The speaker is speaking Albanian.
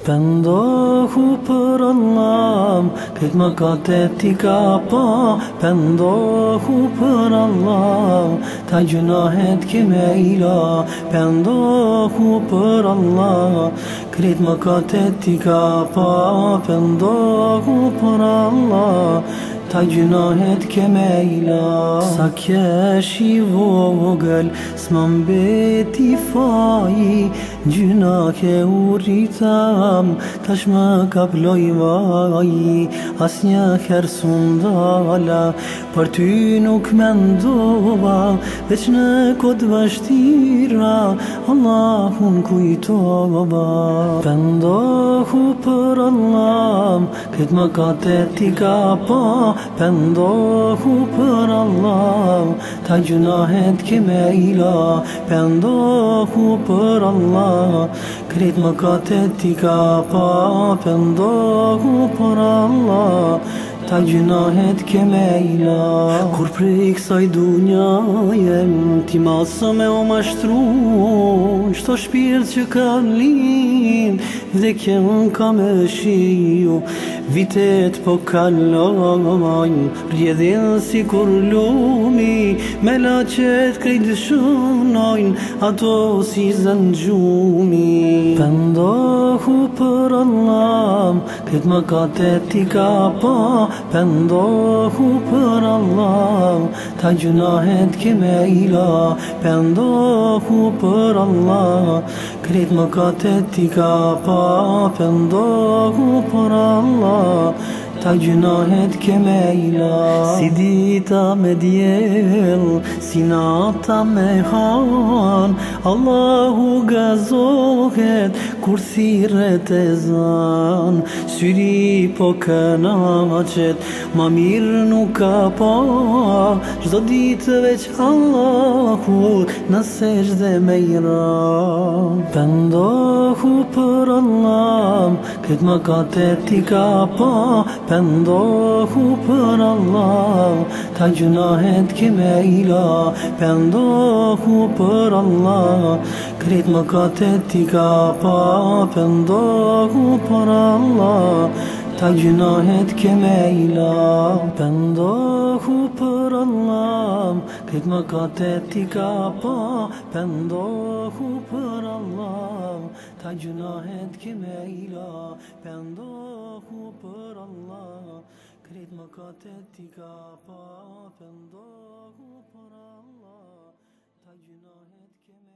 Pëndohu për Allah, këtë më kate ti ka Pëndohu për Allah, ta gjënahet kime ila Pëndohu për Allah, këtë më kate ti ka Pëndohu për Allah, ta gjënahet kime ila Sa kesh i vogël, së më mbeti fajit Gjëna ke u rritam Tash me ka ploj maji As një kërë sundala Për ty nuk me ndoba Vec në kodë vështira Allah unë kujto baba Pëndohu për Allah Këtë më ka të ti ka pa Pëndohu për Allah Ta gjëna hetë ke me ila Pëndohu për Allah Krejt më katët ti ka pa Pëndohu për Allah ta gjinohet kemejla Kur prej kësaj dunja jem Ti maso me o mashtru Shto shpirë që ka lin Dhe kem ka me shiju Vitet po kalon Rjedhin si kur lumi Me qëtë krejt shunojn Ato si zënë gjumi Pëndohu për Allah Këtë më katet ti ka pa po, Pëndohu për Allah Ta gjënahet me ila Pëndohu për Allah Kretë më katët ti ka pa Pëndohu për Allah Ta gjënohet keme i la Si dita me djel Si nata me han Allahu gazohet Kur thiret e zan Syri po kënaqet Ma mirë nuk ka pa Zdo ditë veç Allahu Nëse shde me i ra Pëndohu për Allah Këtë më kate ka pa Pëndohu për Allah, ta cënahet ke me ila, pëndohu për Allah, kërit më këtet t'i kapa, pëndohu për Allah. Ta gjinohet keme i la Pëndohu për Allah Këtë më katët i ka pa Pëndohu për Allah Ta gjinohet keme i Allah Këtë më pa Pëndohu për Allah Ta gjinohet